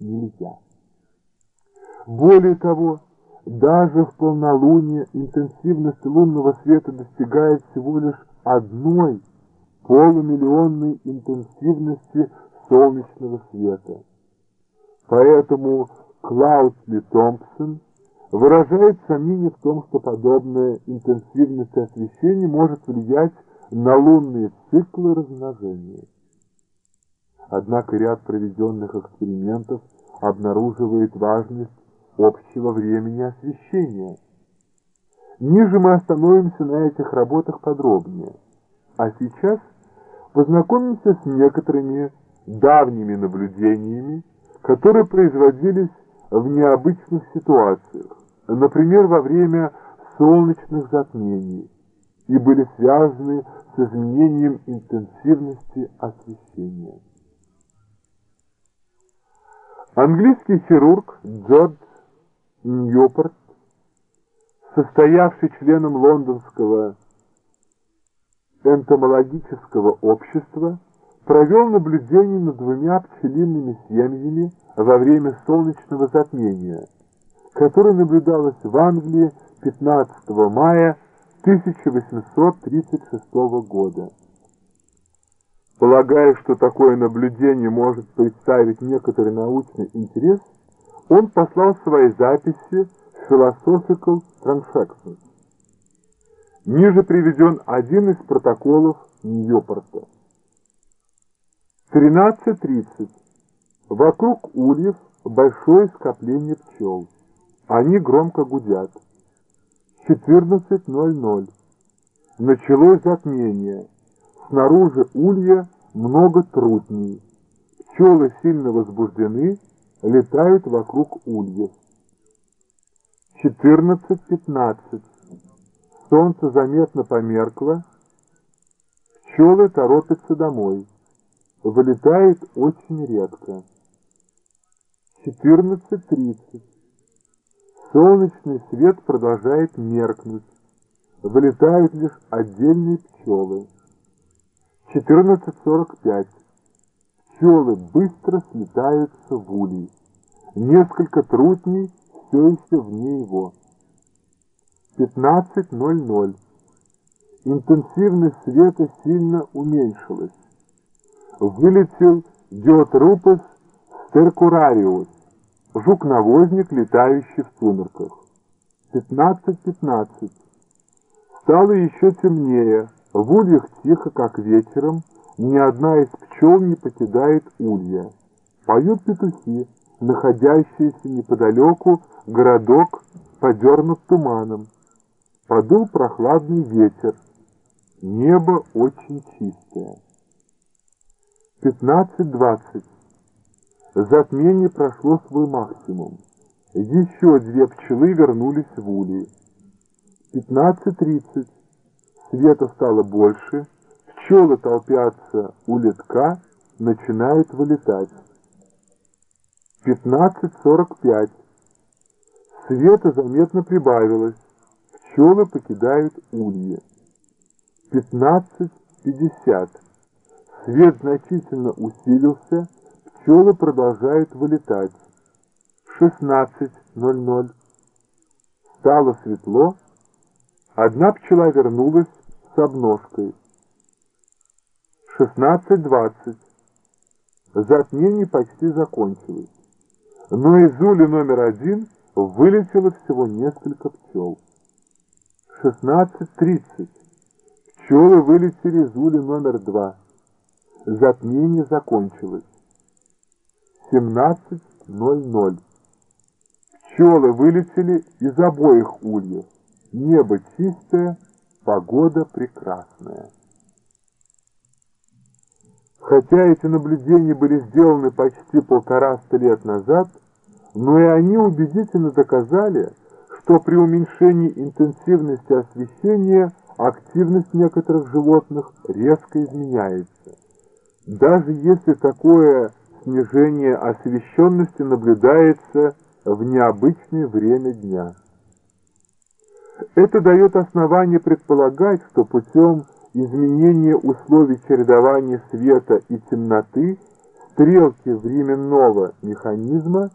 нельзя. Более того, даже в полнолуние интенсивность лунного света достигает всего лишь одной полумиллионной интенсивности солнечного света. Поэтому Клаусли Томпсон выражает сомнение в том, что подобная интенсивность освещения может влиять на лунные циклы размножения. Однако ряд проведенных экспериментов обнаруживает важность общего времени освещения. Ниже мы остановимся на этих работах подробнее, а сейчас познакомимся с некоторыми давними наблюдениями, которые производились в необычных ситуациях, например, во время солнечных затмений, и были связаны с изменением интенсивности освещения. Английский хирург Джордж Ньюпорт, состоявший членом лондонского энтомологического общества, провел наблюдение над двумя пчелиными семьями во время солнечного затмения, которое наблюдалось в Англии 15 мая 1836 года. Полагая, что такое наблюдение может представить некоторый научный интерес, он послал свои записи в Philosophical Transactions. Ниже приведен один из протоколов Ньюпорта. 13.30. Вокруг ульев большое скопление пчел. Они громко гудят. 14.00. Началось затмение. Снаружи улья много трутней. Пчелы сильно возбуждены, летают вокруг ульев. 14.15. Солнце заметно померкло. Пчелы торопятся домой. Вылетает очень редко. 14.30. Солнечный свет продолжает меркнуть. Вылетают лишь отдельные пчелы. 14.45. Пчелы быстро слетаются в улей. Несколько трутней все еще вне его. 15.00. Интенсивность света сильно уменьшилась. Вылетел Диотрупус стеркурариус, жук-навозник, летающий в сумерках. 15.15. Стало еще темнее. В ульях тихо, как вечером, ни одна из пчел не покидает улья. Поют петухи, находящиеся неподалеку, городок подернут туманом. Подул прохладный ветер. Небо очень чистое. 15.20. Затмение прошло свой максимум. Еще две пчелы вернулись в улей. 15.30. Света стало больше, пчелы толпятся у летка, начинают вылетать. 15.45. Света заметно прибавилось, пчелы покидают улье. 15.50. Свет значительно усилился, пчелы продолжают вылетать. 16.00. Стало светло, одна пчела вернулась с обножкой. 16.20. Затмение почти закончилось. Но из ули номер один вылетело всего несколько пчел. 16.30. Пчелы вылетели из ули номер два. Затмение закончилось. 17.00. Пчелы вылетели из обоих ульев. Небо чистое, погода прекрасная. Хотя эти наблюдения были сделаны почти полтораста лет назад, но и они убедительно доказали, что при уменьшении интенсивности освещения активность некоторых животных резко изменяется. Даже если такое снижение освещенности наблюдается в необычное время дня. Это дает основание предполагать, что путем изменения условий чередования света и темноты стрелки временного механизма